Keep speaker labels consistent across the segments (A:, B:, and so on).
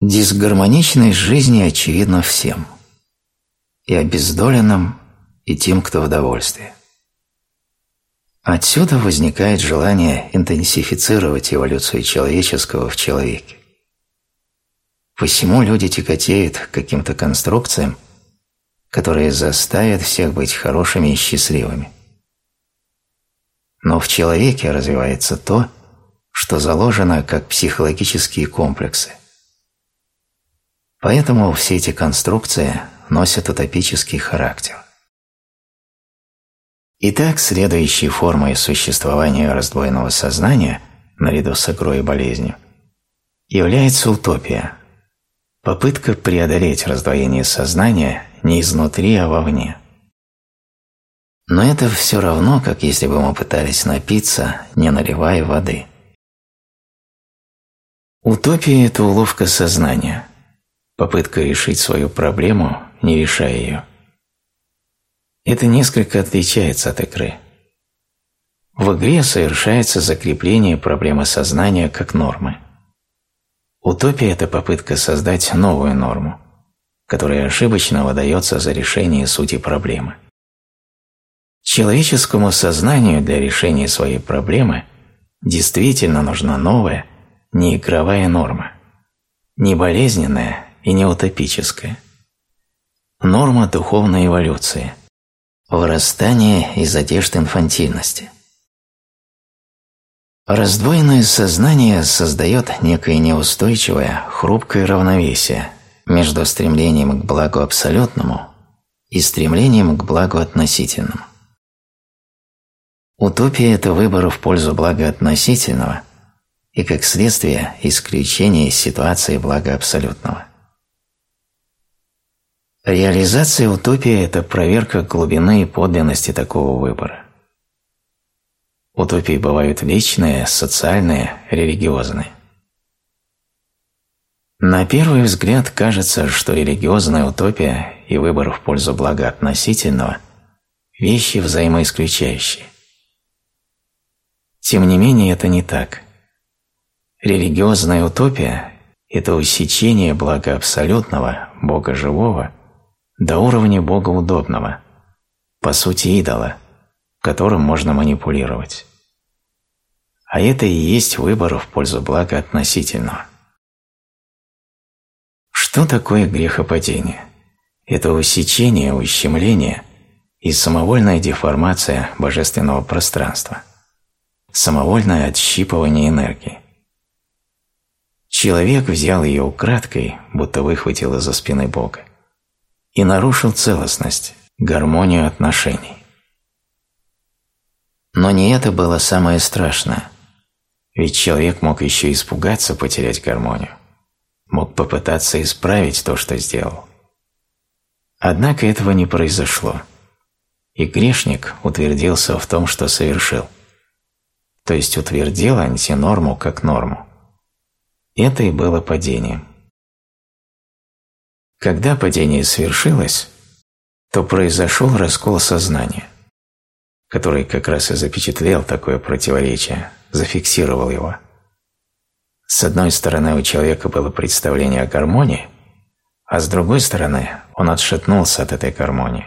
A: Дисгармоничность жизни очевидна всем. И обездоленным, и тем, кто в довольстве. Отсюда возникает желание интенсифицировать эволюцию человеческого в человеке. Посему люди тяготеют к каким-то конструкциям, которые заставят всех быть хорошими и счастливыми. Но в человеке развивается то, что заложено как психологические комплексы. Поэтому все эти конструкции носят утопический характер. Итак, следующей формой существования раздвоенного сознания, наряду с игрой и болезнью, является утопия, попытка преодолеть раздвоение сознания не изнутри, а вовне. Но это все равно, как если бы мы пытались напиться, не наливая воды. Утопия – это уловка сознания, попытка решить свою проблему, не решая ее. Это несколько отличается от игры. В игре совершается закрепление проблемы сознания как нормы. Утопия – это попытка создать новую норму, которая ошибочно выдается за решение сути проблемы. Человеческому сознанию для решения своей проблемы действительно нужна новая, не игровая норма, не болезненная и не утопическая. Норма духовной эволюции, вырастание из одежд инфантильности. Раздвоенное сознание создает некое неустойчивое, хрупкое равновесие между стремлением к благу абсолютному и стремлением к благу относительному. Утопия – это выбор в пользу блага относительного и, как следствие, исключение из ситуации блага абсолютного. Реализация утопии – это проверка глубины и подлинности такого выбора. Утопии бывают личные, социальные, религиозные. На первый взгляд кажется, что религиозная утопия и выбор в пользу блага относительного – вещи взаимоисключающие. Тем не менее, это не так. Религиозная утопия – это усечение блага абсолютного, Бога живого, до уровня Бога удобного, по сути идола, которым можно манипулировать. А это и есть выбор в пользу блага относительного. Что такое грехопадение? Это усечение, ущемление и самовольная деформация божественного пространства, самовольное отщипывание энергии. Человек взял ее украдкой, будто выхватил из-за спины Бога и нарушил целостность, гармонию отношений. Но не это было самое страшное, ведь человек мог еще испугаться потерять гармонию, мог попытаться исправить то, что сделал. Однако этого не произошло, и грешник утвердился в том, что совершил, то есть утвердил антинорму как норму. Это и было падением. Когда падение свершилось, то произошел раскол сознания, который как раз и запечатлел такое противоречие, зафиксировал его. С одной стороны, у человека было представление о гармонии, а с другой стороны, он отшатнулся от этой гармонии.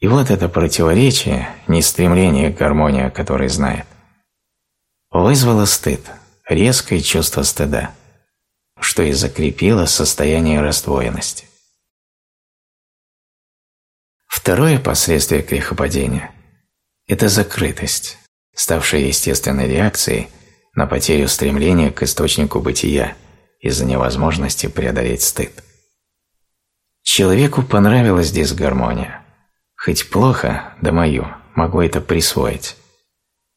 A: И вот это противоречие, не стремление к гармонии, которое знает, вызвало стыд, резкое чувство стыда – что и закрепило состояние раздвоенности. Второе последствие грехопадения – это закрытость, ставшая естественной реакцией на потерю стремления к источнику бытия из-за невозможности преодолеть стыд. Человеку понравилась дисгармония. Хоть плохо, да мою, могу это присвоить.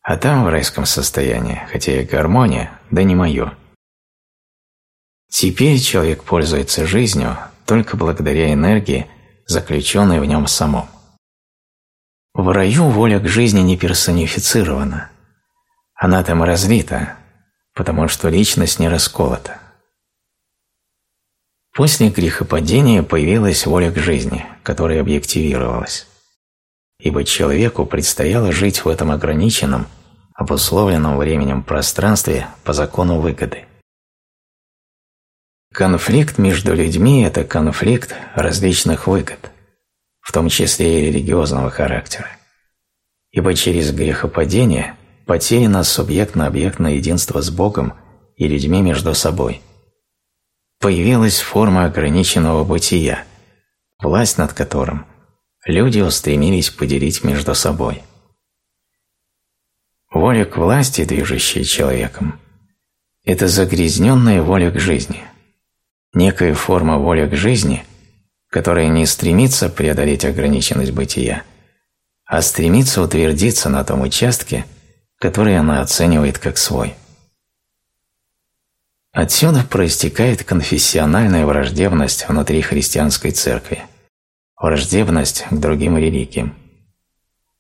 A: А там, в райском состоянии, хотя и гармония, да не мое – Теперь человек пользуется жизнью только благодаря энергии, заключенной в нем самом. В раю воля к жизни не персонифицирована. Она там разлита, потому что личность не расколота. После грехопадения появилась воля к жизни, которая объективировалась. Ибо человеку предстояло жить в этом ограниченном, обусловленном временем пространстве по закону выгоды. Конфликт между людьми – это конфликт различных выгод, в том числе и религиозного характера. Ибо через грехопадение потеряно субъектно-объектное единство с Богом и людьми между собой. Появилась форма ограниченного бытия, власть над которым люди устремились поделить между собой. Воля к власти, движущая человеком, это загрязненная воля к жизни, некая форма воли к жизни, которая не стремится преодолеть ограниченность бытия, а стремится утвердиться на том участке, который она оценивает как свой. Отсюда проистекает конфессиональная враждебность внутри христианской церкви, враждебность к другим религиям,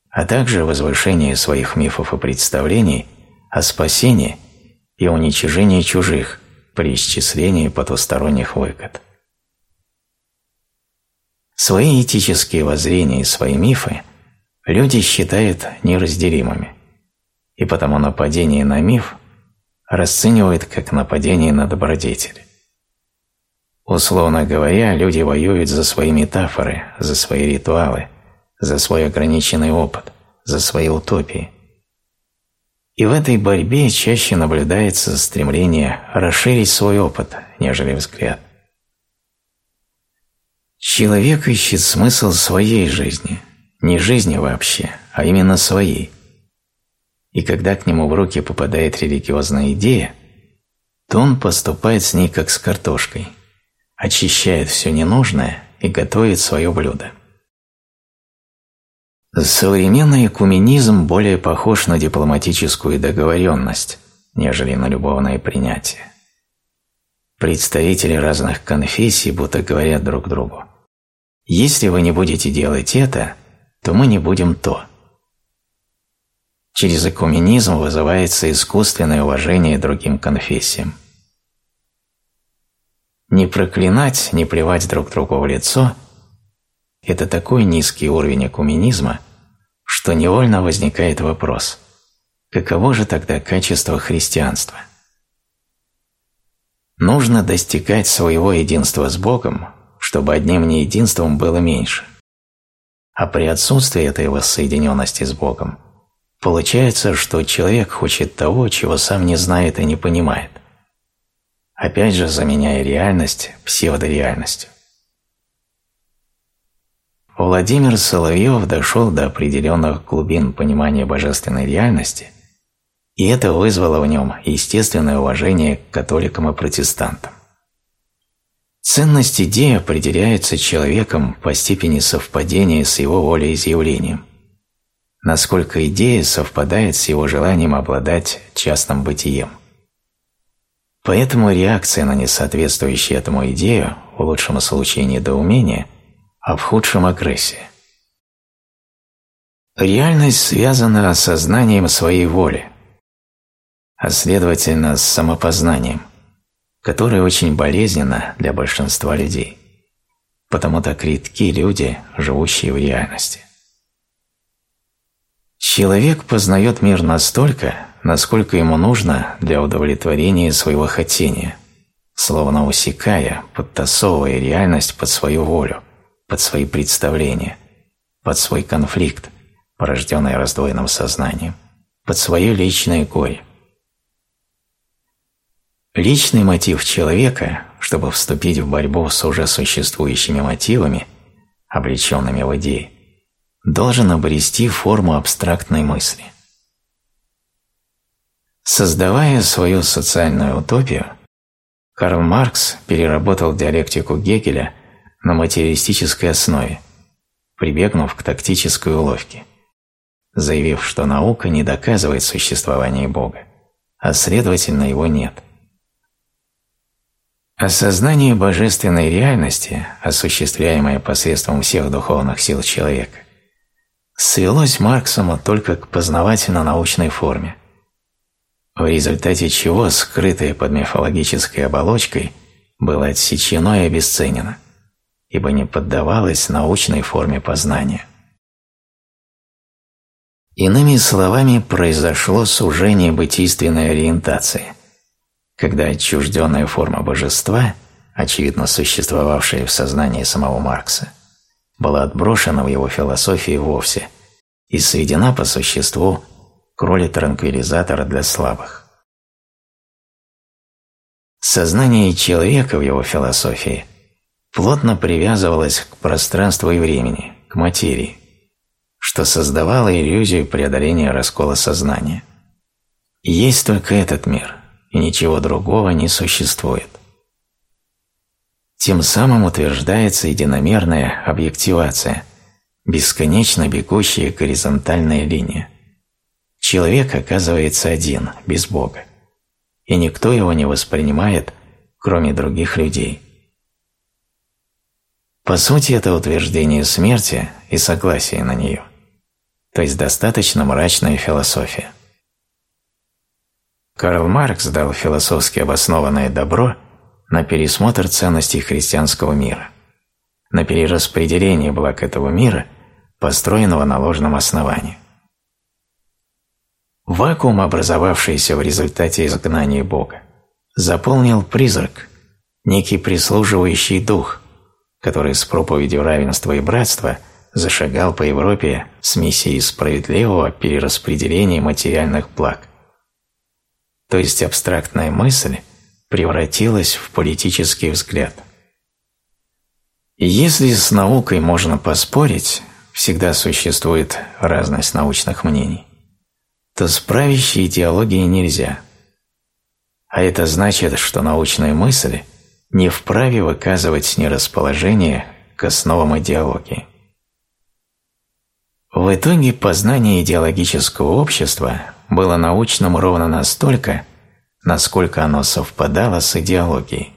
A: а также возвышение своих мифов и представлений о спасении и уничижении чужих при исчислении потусторонних выгод. Свои этические воззрения и свои мифы люди считают неразделимыми, и потому нападение на миф расценивают как нападение на добродетель. Условно говоря, люди воюют за свои метафоры, за свои ритуалы, за свой ограниченный опыт, за свои утопии. И в этой борьбе чаще наблюдается стремление расширить свой опыт, нежели взгляд. Человек ищет смысл своей жизни, не жизни вообще, а именно своей. И когда к нему в руки попадает религиозная идея, то он поступает с ней как с картошкой – очищает все ненужное и готовит свое блюдо. Современный экуменизм более похож на дипломатическую договоренность, нежели на любовное принятие. Представители разных конфессий будто говорят друг другу «Если вы не будете делать это, то мы не будем то». Через экуменизм вызывается искусственное уважение другим конфессиям. Не проклинать, не плевать друг другу в лицо – это такой низкий уровень экуменизма, что невольно возникает вопрос – каково же тогда качество христианства? Нужно достигать своего единства с Богом, чтобы одним неединством было меньше. А при отсутствии этой воссоединенности с Богом получается, что человек хочет того, чего сам не знает и не понимает опять же заменяя реальность псевдореальностью. Владимир Соловьев дошел до определенных глубин понимания божественной реальности, и это вызвало в нем естественное уважение к католикам и протестантам. Ценность идеи определяется человеком по степени совпадения с его волеизъявлением, насколько идея совпадает с его желанием обладать частным бытием. Поэтому реакция на несоответствующую этому идею в лучшем случае недоумение, а в худшем агрессия. Реальность связана с осознанием своей воли, а следовательно с самопознанием, которое очень болезненно для большинства людей, потому так редки люди, живущие в реальности. Человек познает мир настолько, насколько ему нужно для удовлетворения своего хотения, словно усекая, подтасовывая реальность под свою волю, под свои представления, под свой конфликт, порожденный раздвоенным сознанием, под свое личное горе. Личный мотив человека, чтобы вступить в борьбу с уже существующими мотивами, облеченными в идеи, должен обрести форму абстрактной мысли – Создавая свою социальную утопию, Карл Маркс переработал диалектику Гегеля на материалистической основе, прибегнув к тактической уловке, заявив, что наука не доказывает существование Бога, а следовательно его нет. Осознание божественной реальности, осуществляемое посредством всех духовных сил человека, свелось Марксом только к познавательно-научной форме, в результате чего скрытое под мифологической оболочкой было отсечено и обесценено, ибо не поддавалось научной форме познания. Иными словами, произошло сужение бытийственной ориентации, когда отчужденная форма божества очевидно существовавшая в сознании самого Маркса, была отброшена в его философии вовсе и сведена по существу к роли транквилизатора для слабых. Сознание человека в его философии плотно привязывалось к пространству и времени, к материи, что создавало иллюзию преодоления раскола сознания. есть только этот мир, и ничего другого не существует. Тем самым утверждается единомерная объективация, бесконечно бегущая горизонтальная линия. Человек оказывается один, без Бога и никто его не воспринимает, кроме других людей. По сути, это утверждение смерти и согласие на нее, то есть достаточно мрачная философия. Карл Маркс дал философски обоснованное добро на пересмотр ценностей христианского мира, на перераспределение благ этого мира, построенного на ложном основании. Вакуум, образовавшийся в результате изгнания Бога, заполнил призрак, некий прислуживающий дух, который с проповедью равенства и братства зашагал по Европе с миссией справедливого перераспределения материальных благ. То есть абстрактная мысль превратилась в политический взгляд. Если с наукой можно поспорить, всегда существует разность научных мнений, то с правящей идеологией нельзя. А это значит, что научная мысль не вправе выказывать нерасположение к основам идеологии. В итоге познание идеологического общества было научным ровно настолько, насколько оно совпадало с идеологией.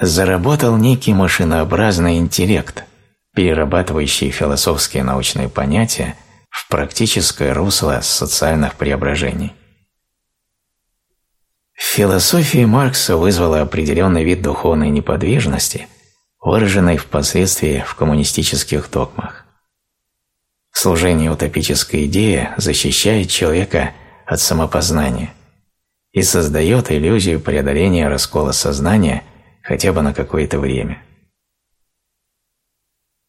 A: Заработал некий машинообразный интеллект, перерабатывающий философские научные понятия в практическое русло социальных преображений. В философии Маркса вызвала определенный вид духовной неподвижности, выраженной впоследствии в коммунистических догмах. Служение утопической идеи защищает человека от самопознания и создает иллюзию преодоления раскола сознания хотя бы на какое-то время –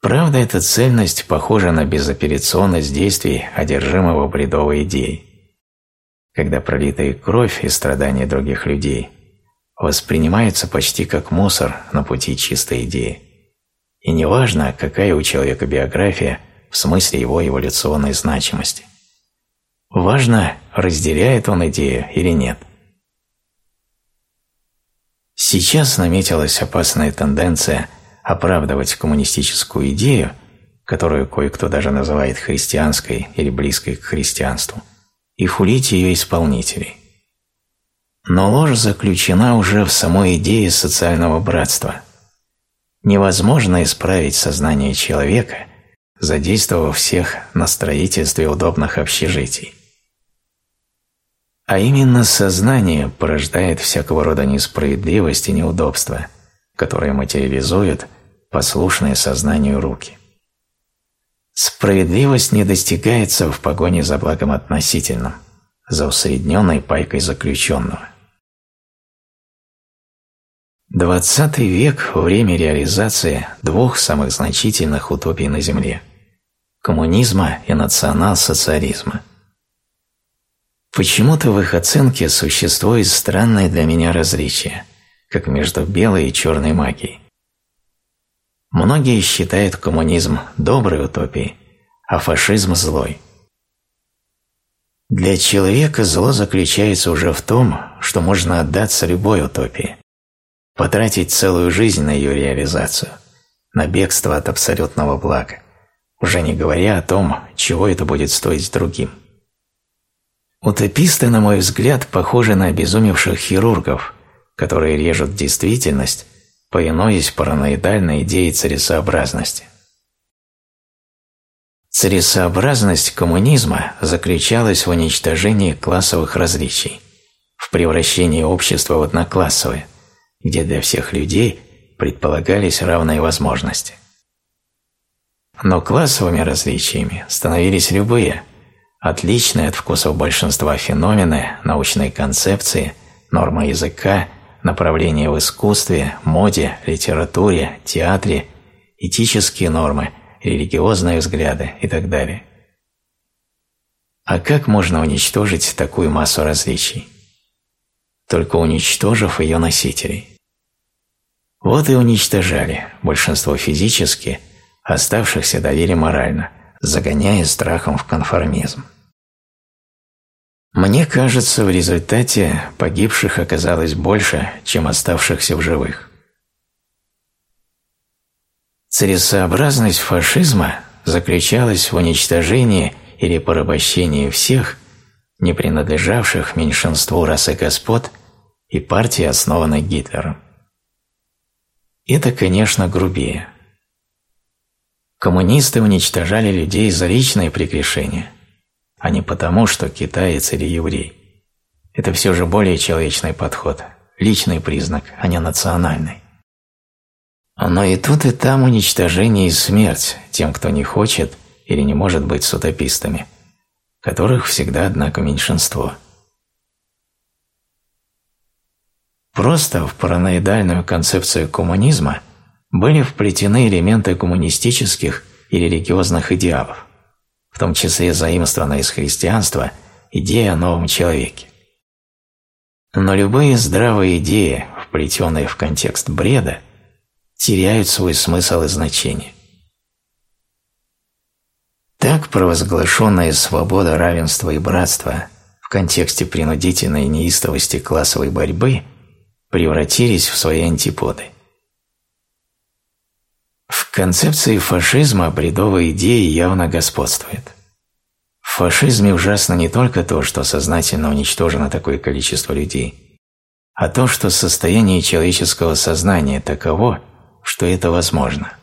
A: Правда, эта цельность похожа на безапелляционность действий одержимого бредовой идеей, когда пролитая кровь и страдания других людей воспринимаются почти как мусор на пути чистой идеи. И неважно, какая у человека биография в смысле его эволюционной значимости. Важно, разделяет он идею или нет. Сейчас наметилась опасная тенденция – оправдывать коммунистическую идею, которую кое-кто даже называет христианской или близкой к христианству, и хулить ее исполнителей. Но ложь заключена уже в самой идее социального братства. Невозможно исправить сознание человека, задействовав всех на строительстве удобных общежитий. А именно сознание порождает всякого рода несправедливость и неудобства – которые материализуют послушные сознанию руки. Справедливость не достигается в погоне за благом относительным, за усредненной пайкой заключенного. Двадцатый век – время реализации двух самых значительных утопий на Земле – коммунизма и национал-социализма. Почему-то в их оценке существует странное для меня различие – как между белой и черной магией. Многие считают коммунизм доброй утопией, а фашизм злой. Для человека зло заключается уже в том, что можно отдаться любой утопии, потратить целую жизнь на ее реализацию, на бегство от абсолютного блага, уже не говоря о том, чего это будет стоить другим. Утописты, на мой взгляд, похожи на обезумевших хирургов, которые режут действительность, повинуясь параноидальной идее целесообразности. Целесообразность коммунизма заключалась в уничтожении классовых различий, в превращении общества в одноклассовое, где для всех людей предполагались равные возможности. Но классовыми различиями становились любые, отличные от вкусов большинства феномены, научной концепции, нормы языка – направления в искусстве, моде, литературе, театре, этические нормы, религиозные взгляды и так далее. А как можно уничтожить такую массу различий? Только уничтожив ее носителей. Вот и уничтожали большинство физически, оставшихся доверие морально, загоняя страхом в конформизм. Мне кажется, в результате погибших оказалось больше, чем оставшихся в живых. Целесообразность фашизма заключалась в уничтожении или порабощении всех, не принадлежавших меньшинству расы господ и партии, основанной Гитлером. Это, конечно, грубее. Коммунисты уничтожали людей за личные прегрешения – а не потому, что китаец или еврей. Это все же более человечный подход, личный признак, а не национальный. Но и тут, и там уничтожение и смерть тем, кто не хочет или не может быть с которых всегда, однако, меньшинство. Просто в параноидальную концепцию коммунизма были вплетены элементы коммунистических и религиозных идеалов в том числе заимствована из христианства идея о новом человеке. Но любые здравые идеи, вплетенные в контекст бреда, теряют свой смысл и значение. Так провозглашенная свобода, равенство и братство в контексте принудительной неистовости классовой борьбы превратились в свои антиподы. В концепции фашизма бредовая идея явно господствует. В фашизме ужасно не только то, что сознательно уничтожено такое количество людей, а то, что состояние человеческого сознания таково, что это возможно.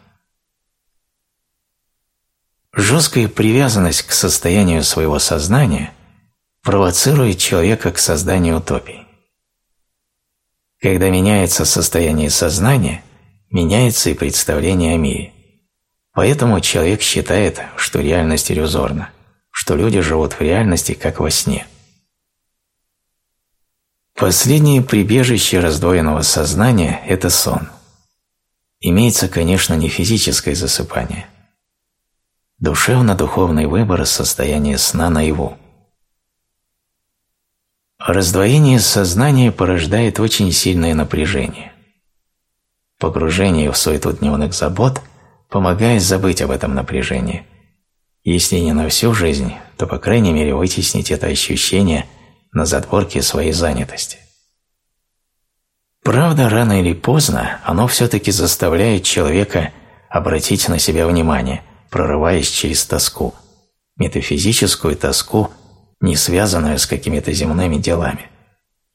A: Жесткая привязанность к состоянию своего сознания провоцирует человека к созданию утопии. Когда меняется состояние сознания, меняется и представление о мире. Поэтому человек считает, что реальность иллюзорна, что люди живут в реальности, как во сне. Последнее прибежище раздвоенного сознания – это сон. Имеется, конечно, не физическое засыпание. Душевно-духовный выбор состояния сна наяву. Раздвоение сознания порождает очень сильное напряжение. Погружение в суету дневных забот помогает забыть об этом напряжении. Если не на всю жизнь, то по крайней мере вытеснить это ощущение на задворке своей занятости. Правда, рано или поздно оно все-таки заставляет человека обратить на себя внимание, прорываясь через тоску, метафизическую тоску, не связанную с какими-то земными делами,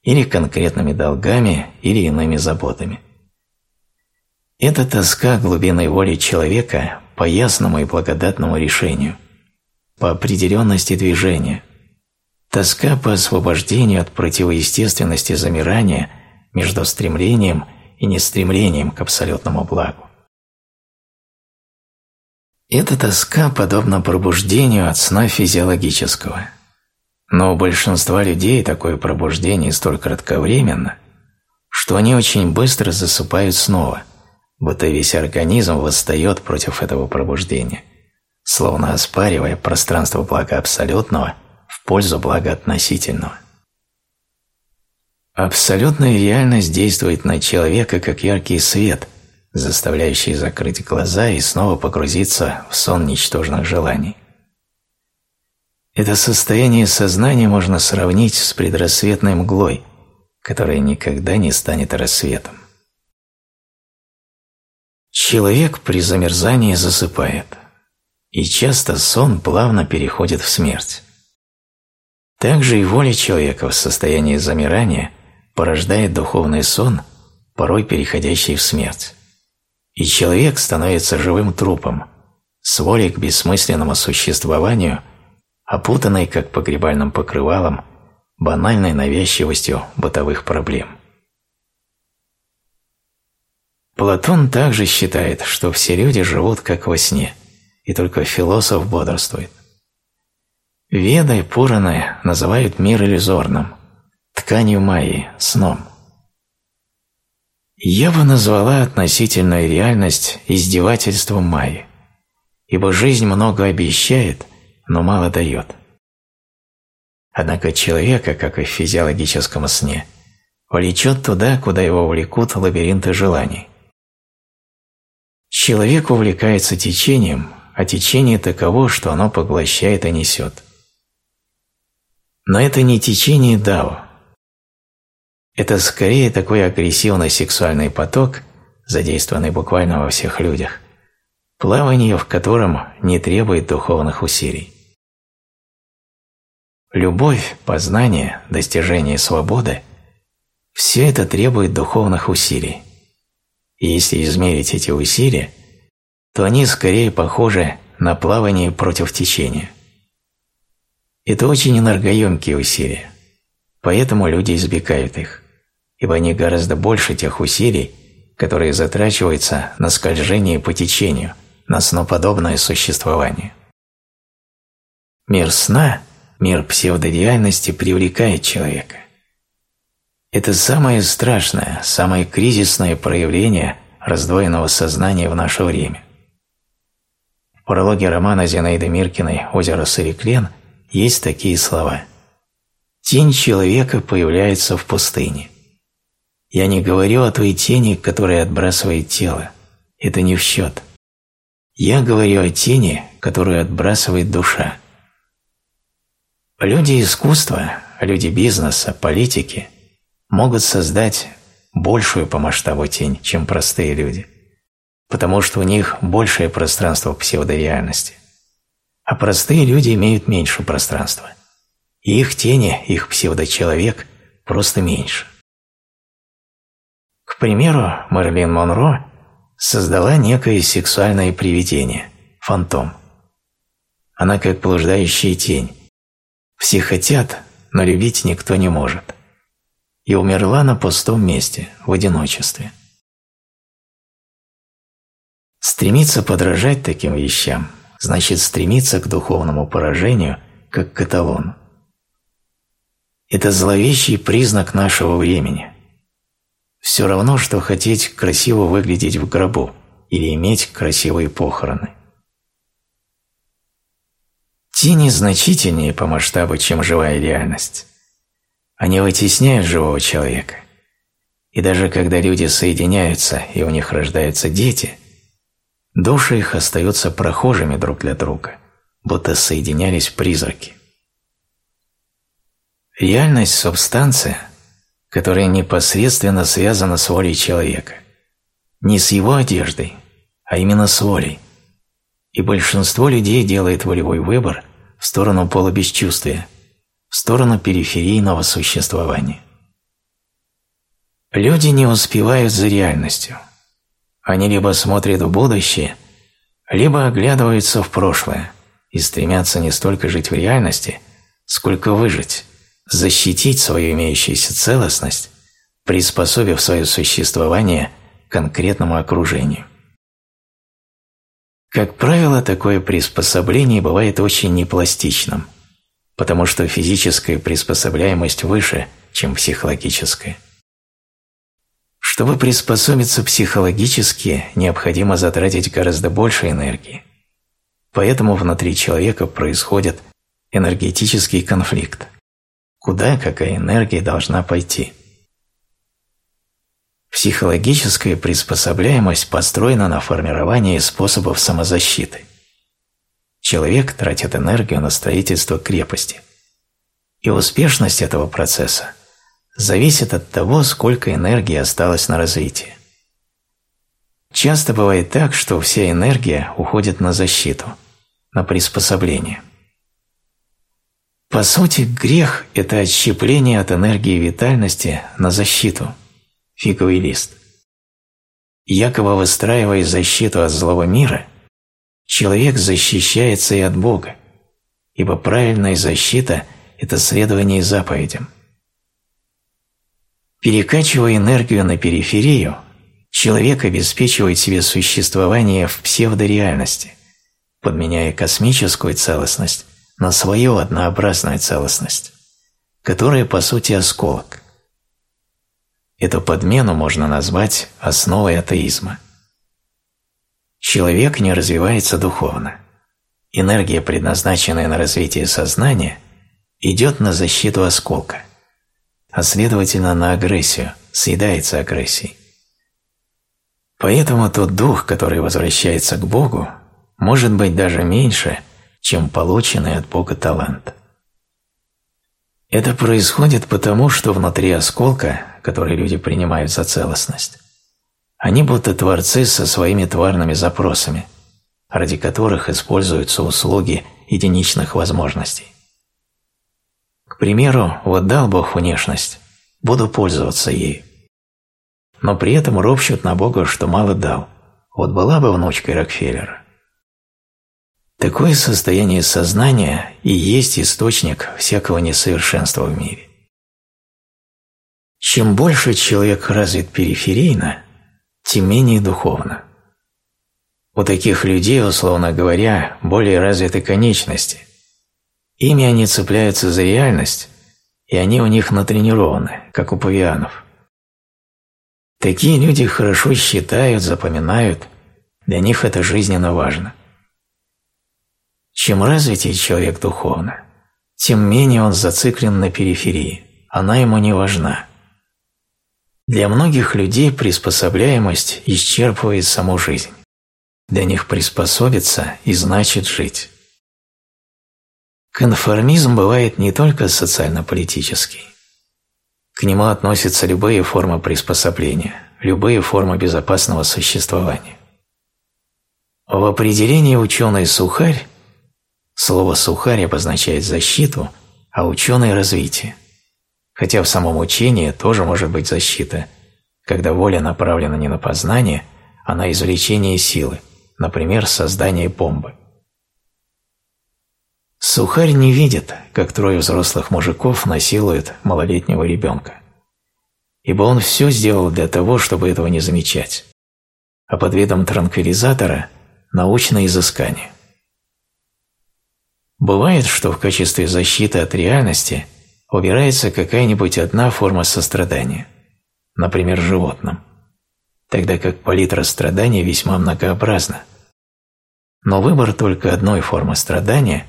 A: или конкретными долгами, или иными заботами. Это тоска глубинной воли человека по ясному и благодатному решению, по определенности движения, тоска по освобождению от противоестественности замирания между стремлением и нестремлением к абсолютному благу. Эта тоска подобна пробуждению от сна физиологического. Но у большинства людей такое пробуждение столь кратковременно, что они очень быстро засыпают снова – будто весь организм восстает против этого пробуждения, словно оспаривая пространство блага абсолютного в пользу блага относительного. Абсолютная реальность действует на человека как яркий свет, заставляющий закрыть глаза и снова погрузиться в сон ничтожных желаний. Это состояние сознания можно сравнить с предрассветной мглой, которая никогда не станет рассветом. Человек при замерзании засыпает, и часто сон плавно переходит в смерть. Также и воля человека в состоянии замирания порождает духовный сон, порой переходящий в смерть. И человек становится живым трупом, с волей к бессмысленному существованию, опутанной, как погребальным покрывалом, банальной навязчивостью бытовых проблем. Платон также считает, что все люди живут как во сне, и только философ бодрствует. Веды Пураны называют мир иллюзорным, тканью майи, сном. Я бы назвала относительную реальность издевательством Майи, ибо жизнь много обещает, но мало дает. Однако человека, как и в физиологическом сне, влечет туда, куда его влекут лабиринты желаний. Человек увлекается течением, а течение таково, что оно поглощает и несет. Но это не течение Дао. Это скорее такой агрессивный сексуальный поток, задействованный буквально во всех людях, плавание в котором не требует духовных усилий. Любовь, познание, достижение свободы – все это требует духовных усилий. И если измерить эти усилия, то они скорее похожи на плавание против течения. Это очень энергоемкие усилия, поэтому люди избегают их, ибо они гораздо больше тех усилий, которые затрачиваются на скольжение по течению, на сноподобное существование. Мир сна, мир псевдореальности привлекает человека. Это самое страшное, самое кризисное проявление раздвоенного сознания в наше время. В прологе романа Зинаиды Миркиной «Озеро Сариклен» есть такие слова. «Тень человека появляется в пустыне. Я не говорю о той тени, которая отбрасывает тело. Это не в счет. Я говорю о тени, которую отбрасывает душа. Люди искусства, люди бизнеса, политики могут создать большую по масштабу тень, чем простые люди, потому что у них большее пространство псевдореальности. А простые люди имеют меньше пространства. И их тени, их псевдочеловек просто меньше. К примеру, Мерлин Монро создала некое сексуальное привидение – фантом. Она как блуждающая тень. Все хотят, но любить никто не может и умерла на пустом месте, в одиночестве. Стремиться подражать таким вещам значит стремиться к духовному поражению, как к эталону. Это зловещий признак нашего времени. Все равно, что хотеть красиво выглядеть в гробу или иметь красивые похороны. Тени значительнее по масштабу, чем живая реальность. Они вытесняют живого человека. И даже когда люди соединяются и у них рождаются дети, души их остаются прохожими друг для друга, будто соединялись призраки. Реальность – субстанция, которая непосредственно связана с волей человека. Не с его одеждой, а именно с волей. И большинство людей делает волевой выбор в сторону полубесчувствия, в сторону периферийного существования. Люди не успевают за реальностью. Они либо смотрят в будущее, либо оглядываются в прошлое и стремятся не столько жить в реальности, сколько выжить, защитить свою имеющуюся целостность, приспособив свое существование к конкретному окружению. Как правило, такое приспособление бывает очень непластичным – потому что физическая приспособляемость выше, чем психологическая. Чтобы приспособиться психологически, необходимо затратить гораздо больше энергии. Поэтому внутри человека происходит энергетический конфликт. Куда какая энергия должна пойти? Психологическая приспособляемость построена на формировании способов самозащиты – Человек тратит энергию на строительство крепости. И успешность этого процесса зависит от того, сколько энергии осталось на развитие. Часто бывает так, что вся энергия уходит на защиту, на приспособление. По сути, грех – это отщепление от энергии витальности на защиту, фиговый лист. Якобы выстраивая защиту от злого мира – Человек защищается и от Бога, ибо правильная защита – это следование заповедям. Перекачивая энергию на периферию, человек обеспечивает себе существование в псевдореальности, подменяя космическую целостность на свою однообразную целостность, которая по сути осколок. Эту подмену можно назвать основой атеизма. Человек не развивается духовно. Энергия, предназначенная на развитие сознания, идет на защиту осколка, а следовательно на агрессию, съедается агрессией. Поэтому тот дух, который возвращается к Богу, может быть даже меньше, чем полученный от Бога талант. Это происходит потому, что внутри осколка, который люди принимают за целостность, они будто творцы со своими тварными запросами, ради которых используются услуги единичных возможностей. К примеру, вот дал Бог внешность, буду пользоваться ею. Но при этом ропщут на Бога, что мало дал. Вот была бы внучкой Рокфеллера. Такое состояние сознания и есть источник всякого несовершенства в мире. Чем больше человек развит периферийно, тем менее духовно. У таких людей, условно говоря, более развиты конечности. Ими они цепляются за реальность, и они у них натренированы, как у павианов. Такие люди хорошо считают, запоминают, для них это жизненно важно – чем развитее человек духовно, тем менее он зациклен на периферии, она ему не важна. Для многих людей приспособляемость исчерпывает саму жизнь. Для них приспособиться и значит жить. Конформизм бывает не только социально-политический. К нему относятся любые формы приспособления, любые формы безопасного существования. В определении ученый Сухарь Слово «сухарь» обозначает защиту, а ученый – развитие. Хотя в самом учении тоже может быть защита, когда воля направлена не на познание, а на извлечение силы, например, создание бомбы. Сухарь не видит, как трое взрослых мужиков насилуют малолетнего ребенка. Ибо он все сделал для того, чтобы этого не замечать. А под видом транквилизатора – научное изыскание. Бывает, что в качестве защиты от реальности убирается какая-нибудь одна форма сострадания, например, животным, тогда как палитра страдания весьма многообразна. Но выбор только одной формы страдания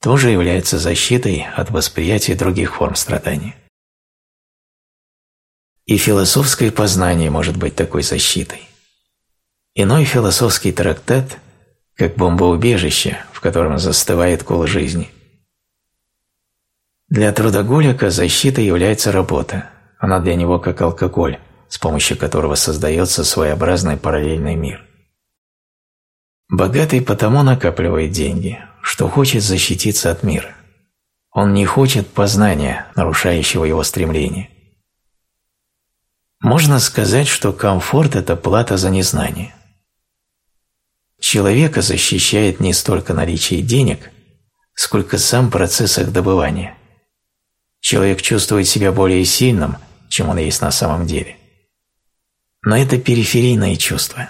A: тоже является защитой от восприятия других форм страдания. И философское познание может быть такой защитой. Иной философский трактат – как бомбоубежище, в котором застывает кол жизни. Для трудоголика защита является работа, она для него как алкоголь, с помощью которого создается своеобразный параллельный мир. Богатый потому накапливает деньги, что хочет защититься от мира. Он не хочет познания, нарушающего его стремление. Можно сказать, что комфорт – это плата за незнание. Человека защищает не столько наличие денег, сколько сам процесс их добывания. Человек чувствует себя более сильным, чем он есть на самом деле. Но это периферийные чувства,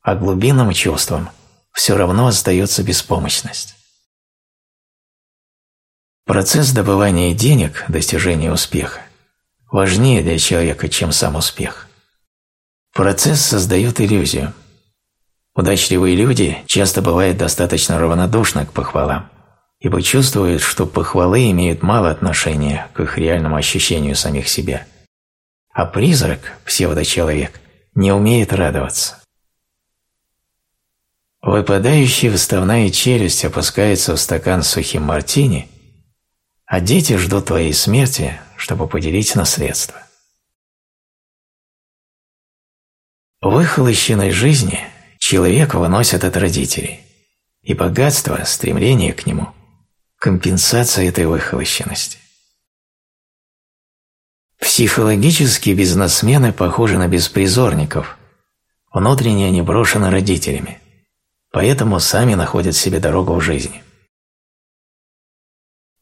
A: а глубинным чувствам все равно остается беспомощность. Процесс добывания денег, достижения успеха, важнее для человека, чем сам успех. Процесс создает иллюзию – Удачливые люди часто бывают достаточно равнодушны к похвалам, ибо чувствуют, что похвалы имеют мало отношения к их реальному ощущению самих себя. А призрак, псевдочеловек, не умеет радоваться. Выпадающая вставная челюсть опускается в стакан с сухим мартини, а дети ждут твоей смерти, чтобы поделить наследство. Выхолощенной жизни Человек выносит от родителей, и богатство, стремление к нему – компенсация этой выхолощенности. Психологически бизнесмены похожи на беспризорников, внутренне они брошены родителями, поэтому сами находят себе дорогу в жизни.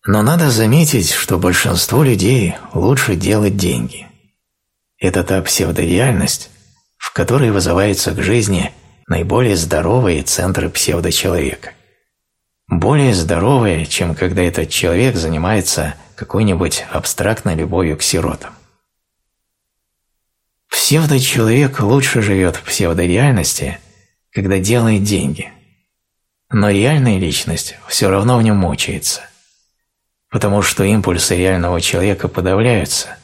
A: Но надо заметить, что большинству людей лучше делать деньги. Это та псевдореальность, в которой вызывается к жизни наиболее здоровые центры псевдочеловека. Более здоровые, чем когда этот человек занимается какой-нибудь абстрактной любовью к сиротам. Псевдочеловек лучше живет в псевдореальности, когда делает деньги. Но реальная личность все равно в нем мучается, потому что импульсы реального человека подавляются,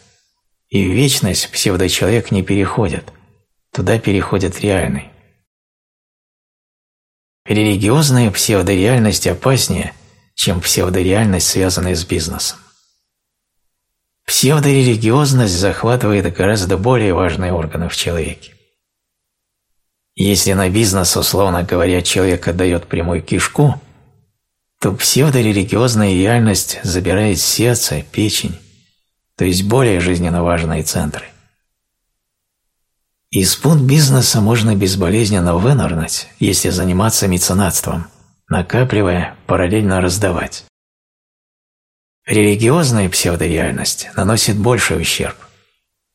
A: и в вечность псевдочеловек не переходит, туда переходит реальный. Религиозная псевдореальность опаснее, чем псевдореальность, связанная с бизнесом. Псевдорелигиозность захватывает гораздо более важные органы в человеке. Если на бизнес, условно говоря, человек отдает прямую кишку, то псевдорелигиозная реальность забирает сердце, печень, то есть более жизненно важные центры. Из пут бизнеса можно безболезненно вынырнуть, если заниматься меценатством, накапливая, параллельно раздавать. Религиозная псевдореальность наносит больший ущерб,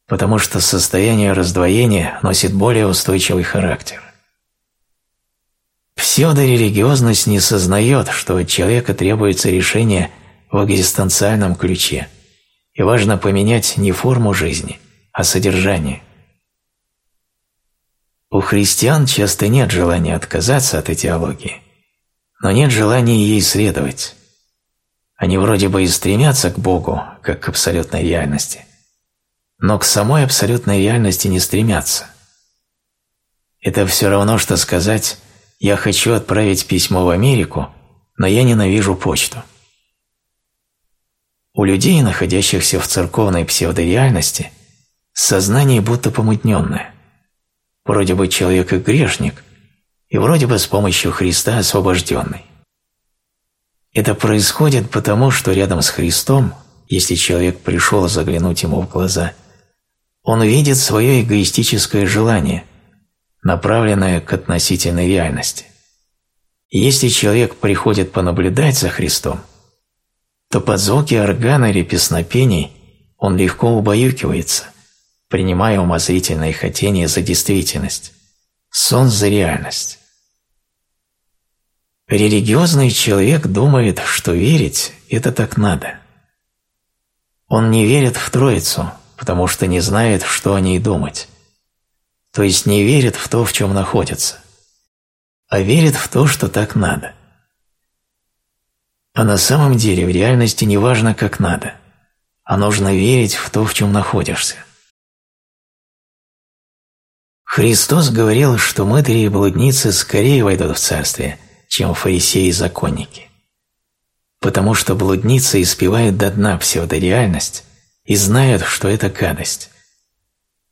A: потому что состояние раздвоения носит более устойчивый характер. Псевдорелигиозность не сознает, что от человека требуется решение в экзистенциальном ключе, и важно поменять не форму жизни, а содержание. У христиан часто нет желания отказаться от этиологии, но нет желания ей исследовать. Они вроде бы и стремятся к Богу, как к абсолютной реальности, но к самой абсолютной реальности не стремятся. Это все равно, что сказать «я хочу отправить письмо в Америку, но я ненавижу почту». У людей, находящихся в церковной псевдореальности, сознание будто помутненное. Вроде бы человек и грешник, и вроде бы с помощью Христа освобожденный. Это происходит потому, что рядом с Христом, если человек пришел заглянуть ему в глаза, он видит свое эгоистическое желание, направленное к относительной реальности. Если человек приходит понаблюдать за Христом, то под звуки органа или песнопений он легко убаюкивается, принимая умозрительные хотения за действительность, сон за реальность. Религиозный человек думает, что верить – это так надо. Он не верит в Троицу, потому что не знает, что о ней думать. То есть не верит в то, в чем находится, а верит в то, что так надо. А на самом деле в реальности не важно, как надо, а нужно верить в то, в чем находишься. Христос говорил, что мытари и блудницы скорее войдут в Царствие – чем фарисеи и законники. Потому что блудницы испевают до дна псевдореальность и знают, что это гадость.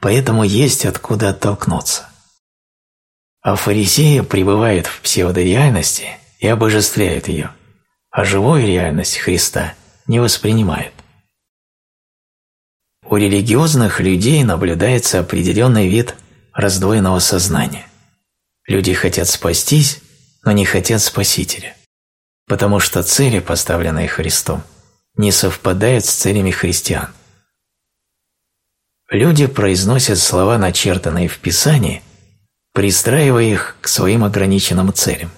A: Поэтому есть откуда оттолкнуться. А фарисеи пребывают в псевдореальности и обожествляют ее, а живую реальность Христа не воспринимают. У религиозных людей наблюдается определенный вид раздвоенного сознания. Люди хотят спастись, но не хотят Спасителя, потому что цели, поставленные Христом, не совпадают с целями христиан. Люди произносят слова, начертанные в Писании, пристраивая их к своим ограниченным целям.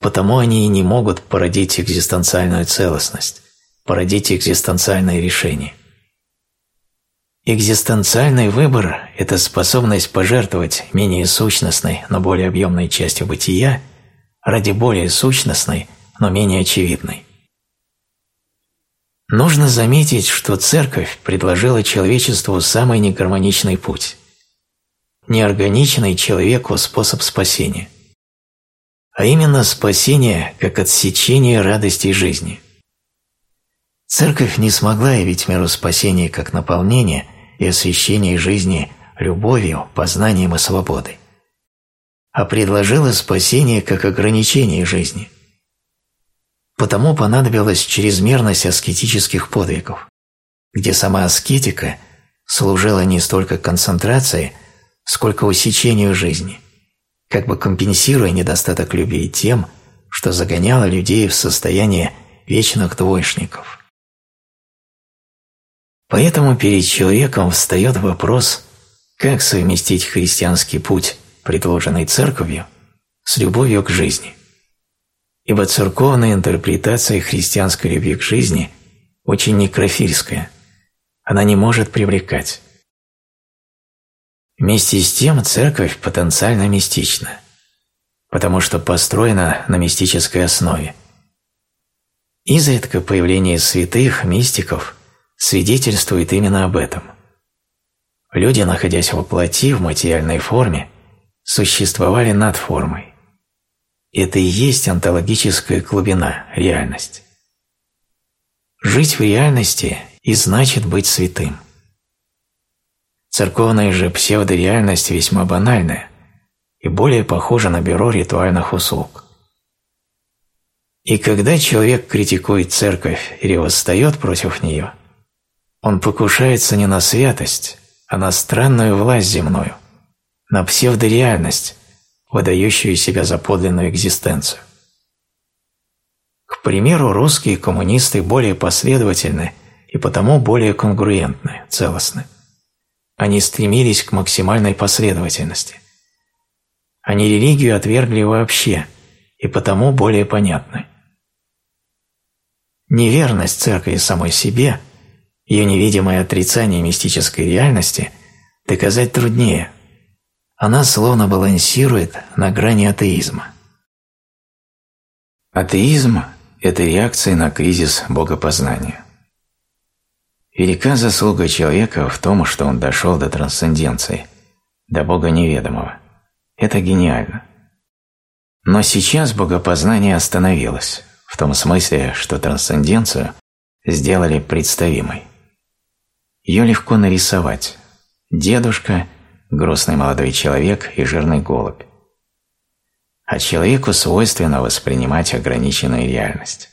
A: Потому они и не могут породить экзистенциальную целостность, породить экзистенциальное решение. Экзистенциальный выбор – это способность пожертвовать менее сущностной, но более объемной частью бытия ради более сущностной, но менее очевидной. Нужно заметить, что Церковь предложила человечеству самый негармоничный путь – неорганичный человеку способ спасения, а именно спасение как отсечение радости жизни. Церковь не смогла явить миру спасение как наполнение и освящение жизни любовью, познанием и свободой а предложила спасение как ограничение жизни. Потому понадобилась чрезмерность аскетических подвигов, где сама аскетика служила не столько концентрации, сколько усечению жизни, как бы компенсируя недостаток любви тем, что загоняло людей в состояние вечных двоечников. Поэтому перед человеком встает вопрос, как совместить христианский путь предложенной церковью, с любовью к жизни. Ибо церковная интерпретация христианской любви к жизни очень некрофильская, она не может привлекать. Вместе с тем церковь потенциально мистична, потому что построена на мистической основе. Изредка появление святых, мистиков свидетельствует именно об этом. Люди, находясь во плоти, в материальной форме, существовали над формой. Это и есть онтологическая глубина, реальность. Жить в реальности и значит быть святым. Церковная же псевдореальность весьма банальная и более похожа на бюро ритуальных услуг. И когда человек критикует церковь или восстает против нее, он покушается не на святость, а на странную власть земную, на псевдореальность, выдающую себя за подлинную экзистенцию. К примеру, русские коммунисты более последовательны и потому более конгруентны, целостны. Они стремились к максимальной последовательности. Они религию отвергли вообще и потому более понятны. Неверность церкви самой себе, ее невидимое отрицание мистической реальности доказать труднее. Она словно балансирует на грани атеизма. Атеизм – это реакция на кризис богопознания. Велика заслуга человека в том, что он дошел до трансценденции, до Бога неведомого. Это гениально. Но сейчас богопознание остановилось, в том смысле, что трансценденцию сделали представимой. Ее легко нарисовать. Дедушка, грустный молодой человек и жирный голубь. А человеку свойственно воспринимать ограниченную реальность.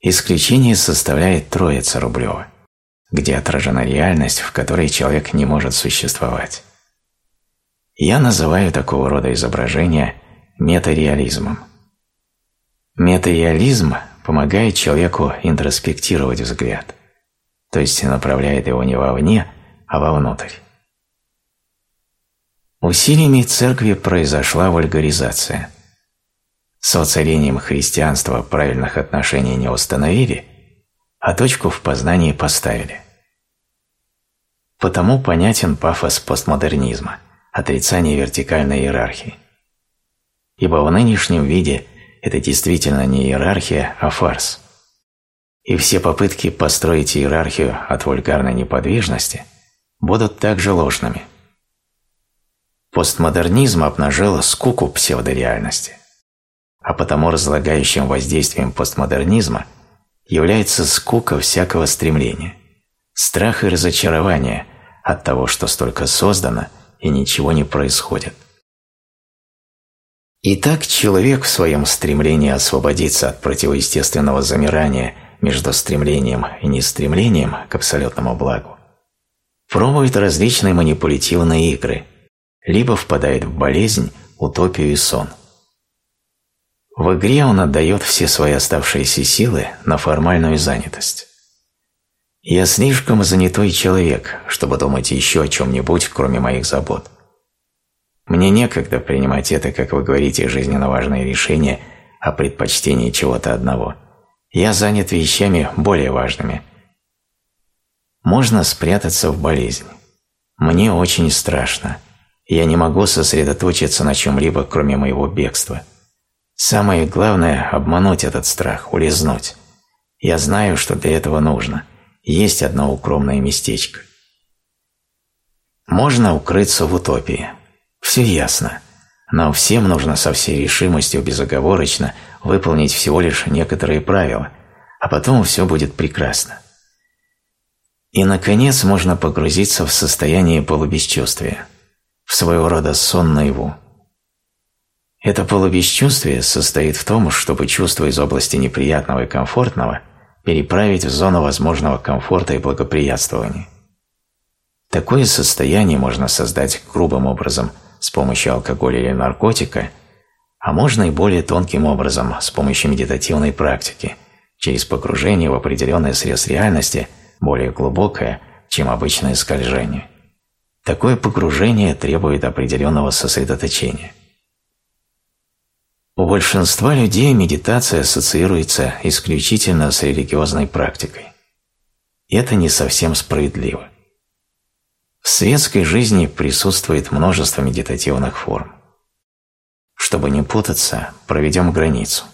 A: Исключение составляет Троица Рублева, где отражена реальность, в которой человек не может существовать. Я называю такого рода изображение метареализмом. Метареализм помогает человеку интроспектировать взгляд, то есть направляет его не вовне, а вовнутрь. Усилиями церкви произошла вульгаризация – с воцарением христианства правильных отношений не установили, а точку в познании поставили. Потому понятен пафос постмодернизма, отрицание вертикальной иерархии. Ибо в нынешнем виде это действительно не иерархия, а фарс. И все попытки построить иерархию от вульгарной неподвижности будут также ложными. Постмодернизм обнажил скуку псевдореальности а потому разлагающим воздействием постмодернизма является скука всякого стремления, страх и разочарование от того, что столько создано и ничего не происходит. Итак, человек в своем стремлении освободиться от противоестественного замирания между стремлением и нестремлением к абсолютному благу пробует различные манипулятивные игры, либо впадает в болезнь, утопию и сон – в игре он отдает все свои оставшиеся силы на формальную занятость. Я слишком занятой человек, чтобы думать еще о чем-нибудь, кроме моих забот. Мне некогда принимать это, как вы говорите, жизненно важное решение о предпочтении чего-то одного. Я занят вещами более важными. Можно спрятаться в болезнь. Мне очень страшно. Я не могу сосредоточиться на чем-либо, кроме моего бегства – Самое главное – обмануть этот страх, улизнуть. Я знаю, что для этого нужно. Есть одно укромное местечко. Можно укрыться в утопии. Все ясно. Но всем нужно со всей решимостью безоговорочно выполнить всего лишь некоторые правила, а потом все будет прекрасно. И, наконец, можно погрузиться в состояние полубесчувствия, в своего рода сон наяву. Это полубесчувствие состоит в том, чтобы чувство из области неприятного и комфортного переправить в зону возможного комфорта и благоприятствования. Такое состояние можно создать грубым образом с помощью алкоголя или наркотика, а можно и более тонким образом с помощью медитативной практики, через погружение в определенный срез реальности, более глубокое, чем обычное скольжение. Такое погружение требует определенного сосредоточения – у большинства людей медитация ассоциируется исключительно с религиозной практикой. Это не совсем справедливо. В светской жизни присутствует множество медитативных форм. Чтобы не путаться, проведем границу.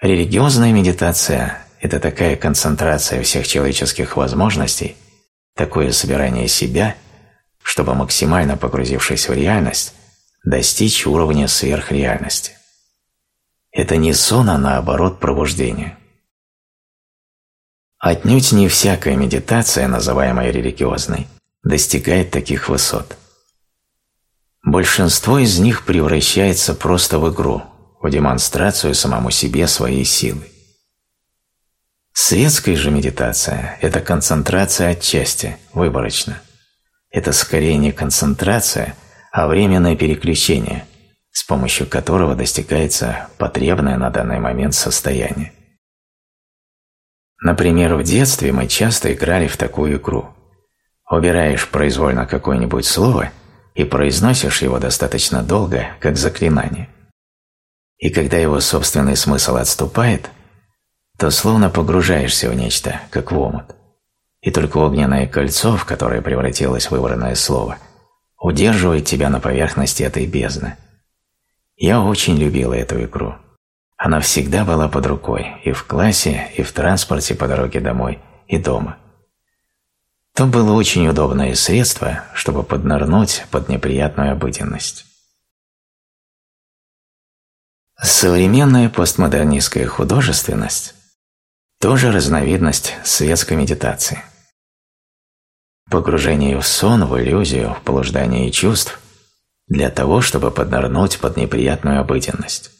A: Религиозная медитация – это такая концентрация всех человеческих возможностей, такое собирание себя, чтобы максимально погрузившись в реальность, достичь уровня сверхреальности. Это не сон, а наоборот пробуждение. Отнюдь не всякая медитация, называемая религиозной, достигает таких высот. Большинство из них превращается просто в игру, в демонстрацию самому себе своей силы. Светская же медитация – это концентрация отчасти, выборочно. Это скорее не концентрация, а временное переключение, с помощью которого достигается потребное на данный момент состояние. Например, в детстве мы часто играли в такую игру – Убираешь произвольно какое-нибудь слово и произносишь его достаточно долго, как заклинание. И когда его собственный смысл отступает, то словно погружаешься в нечто, как в омут. И только огненное кольцо, в которое превратилось выбранное слово, удерживает тебя на поверхности этой бездны. Я очень любила эту игру. Она всегда была под рукой, и в классе, и в транспорте по дороге домой, и дома – то было очень удобное средство, чтобы поднырнуть под неприятную обыденность. Современная постмодернистская художественность – тоже разновидность светской медитации. Погружение в сон, в иллюзию, в блуждание чувств для того, чтобы поднырнуть под неприятную обыденность.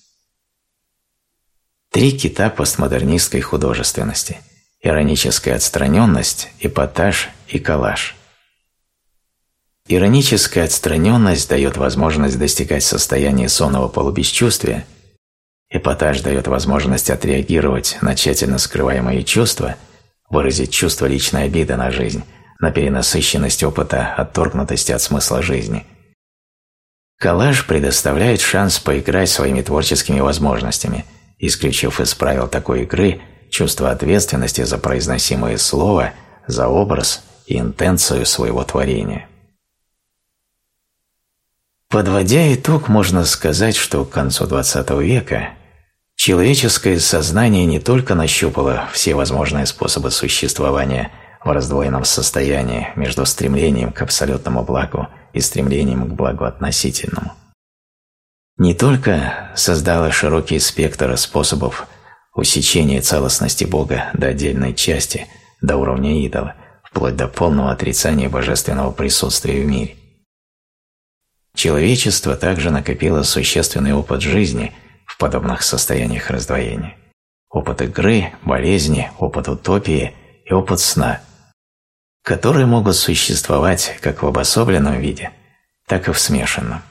A: Три кита постмодернистской художественности – ироническая отстраненность, эпатаж и коллаж. Ироническая отстраненность дает возможность достигать состояния сонного полубесчувствия, эпатаж дает возможность отреагировать на тщательно скрываемые чувства, выразить чувство личной обиды на жизнь, на перенасыщенность опыта, отторгнутости от смысла жизни. Коллаж предоставляет шанс поиграть своими творческими возможностями, исключив из правил такой игры чувство ответственности за произносимое слово, за образ и интенцию своего творения. Подводя итог, можно сказать, что к концу XX века человеческое сознание не только нащупало все возможные способы существования в раздвоенном состоянии между стремлением к абсолютному благу и стремлением к благу относительному, не только создало широкий спектр способов усечение целостности Бога до отдельной части, до уровня идола, вплоть до полного отрицания божественного присутствия в мире. Человечество также накопило существенный опыт жизни в подобных состояниях раздвоения. Опыт игры, болезни, опыт утопии и опыт сна, которые могут существовать как в обособленном виде, так и в смешанном.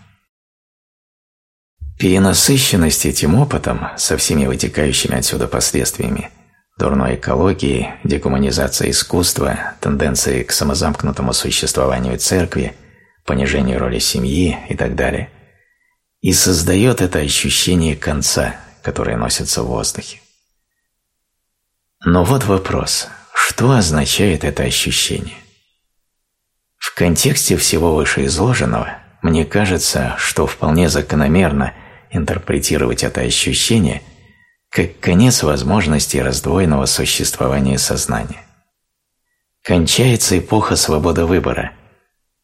A: Перенасыщенность этим опытом со всеми вытекающими отсюда последствиями дурной экологии, декоммунизация искусства, тенденции к самозамкнутому существованию церкви, понижению роли семьи и так далее, и создает это ощущение конца, которое носится в воздухе. Но вот вопрос, что означает это ощущение? В контексте всего вышеизложенного мне кажется, что вполне закономерно – интерпретировать это ощущение как конец возможности раздвоенного существования сознания. Кончается эпоха свободы выбора,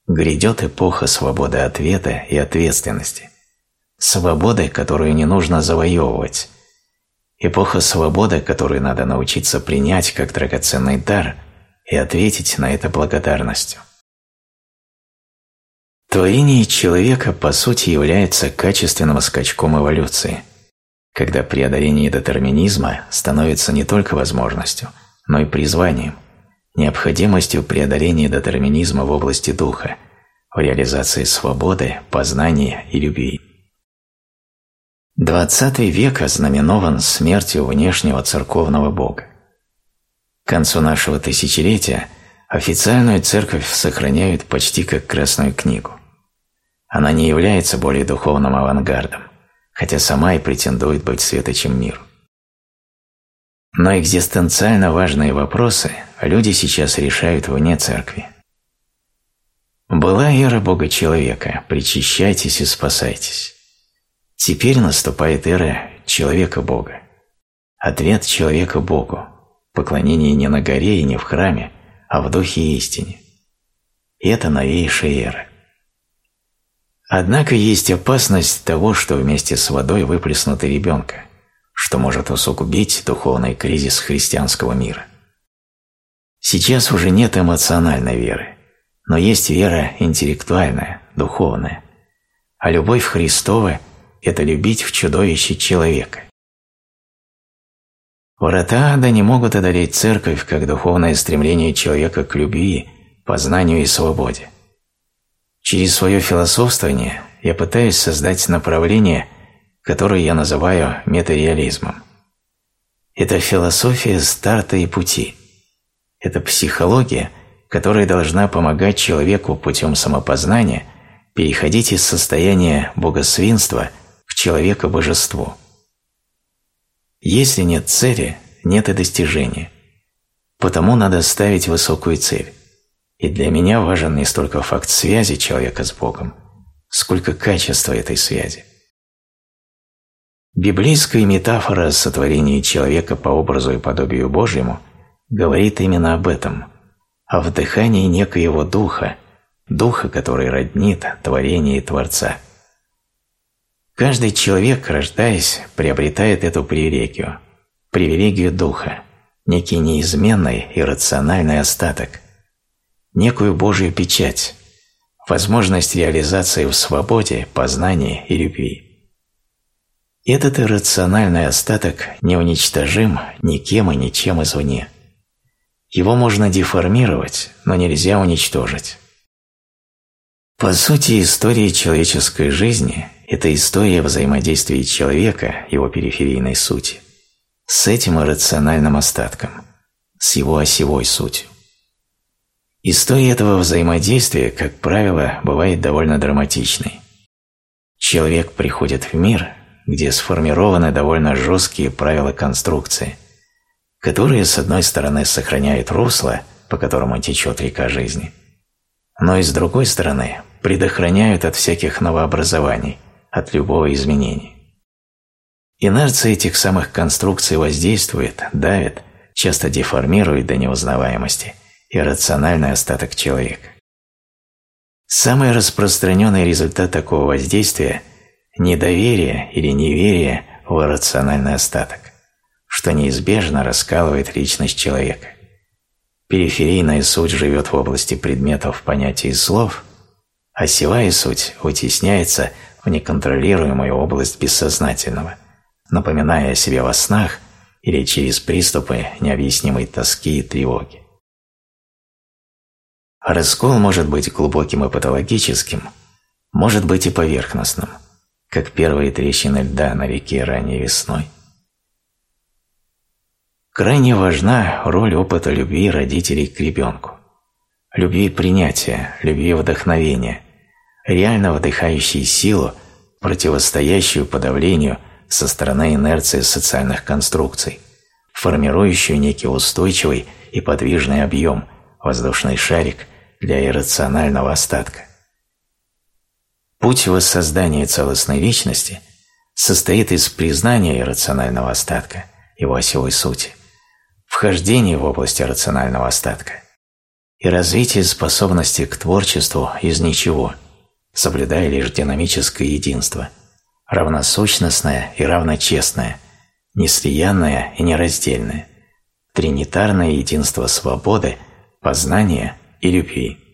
A: грядет эпоха свободы ответа и ответственности, свободы, которую не нужно завоевывать, эпоха свободы, которую надо научиться принять как драгоценный дар и ответить на это благодарностью. Творение человека по сути является качественным скачком эволюции, когда преодоление детерминизма становится не только возможностью, но и призванием, необходимостью преодоления детерминизма в области духа, в реализации свободы, познания и любви. Двадцатый век ознаменован смертью внешнего церковного бога. К концу нашего тысячелетия официальную церковь сохраняют почти как Красную книгу. Она не является более духовным авангардом, хотя сама и претендует быть светочем миру. Но экзистенциально важные вопросы люди сейчас решают вне церкви. Была эра Бога-человека, причащайтесь и спасайтесь. Теперь наступает эра человека-Бога. Ответ человека Богу. Поклонение не на горе и не в храме, а в духе и истине. Это новейшая эра. Однако есть опасность того, что вместе с водой выплеснуты ребенка, что может усугубить духовный кризис христианского мира. Сейчас уже нет эмоциональной веры, но есть вера интеллектуальная, духовная. А любовь Христова – это любить в чудовище человека. Врата ада не могут одолеть церковь как духовное стремление человека к любви, познанию и свободе. Через свое философствование я пытаюсь создать направление, которое я называю метареализмом. Это философия старта и пути – это психология, которая должна помогать человеку путем самопознания переходить из состояния богосвинства к человека-божеству. Если нет цели, нет и достижения. Потому надо ставить высокую цель. И для меня важен не столько факт связи человека с Богом, сколько качество этой связи. Библейская метафора сотворения человека по образу и подобию Божьему – говорит именно об этом, о вдыхании некоего духа, духа, который роднит творение и Творца. Каждый человек, рождаясь, приобретает эту привилегию, привилегию духа, некий неизменный и рациональный остаток, некую Божью печать, возможность реализации в свободе, познании и любви. Этот иррациональный остаток неуничтожим никем и ничем извне. Его можно деформировать, но нельзя уничтожить. По сути, история человеческой жизни – это история взаимодействия человека, его периферийной сути, с этим иррациональным остатком, с его осевой сутью. История этого взаимодействия, как правило, бывает довольно драматичной. Человек приходит в мир, где сформированы довольно жесткие правила конструкции – которые, с одной стороны, сохраняют русло, по которому течет река жизни, но и с другой стороны, предохраняют от всяких новообразований, от любого изменения. Инерция этих самых конструкций воздействует, давит, часто деформирует до неузнаваемости иррациональный остаток человека. Самый распространенный результат такого воздействия – недоверие или неверие в иррациональный остаток что неизбежно раскалывает личность человека. Периферийная суть живет в области предметов, понятий и слов, а севая суть вытесняется в неконтролируемую область бессознательного, напоминая о себе во снах или через приступы необъяснимой тоски и тревоги. Раскол может быть глубоким и патологическим, может быть и поверхностным, как первые трещины льда на реке ранней весной. Крайне важна роль опыта любви родителей к ребенку. Любви принятия, любви вдохновения, реально вдыхающей силу, противостоящую подавлению со стороны инерции социальных конструкций, формирующую некий устойчивый и подвижный объем, воздушный шарик для иррационального остатка. Путь воссоздания целостной личности состоит из признания иррационального остатка, его осевой сути – вхождение в область рационального остатка и развитие способности к творчеству из ничего, соблюдая лишь динамическое единство, равносущностное и равночестное, неслиянное и нераздельное, тринитарное единство свободы, познания и любви.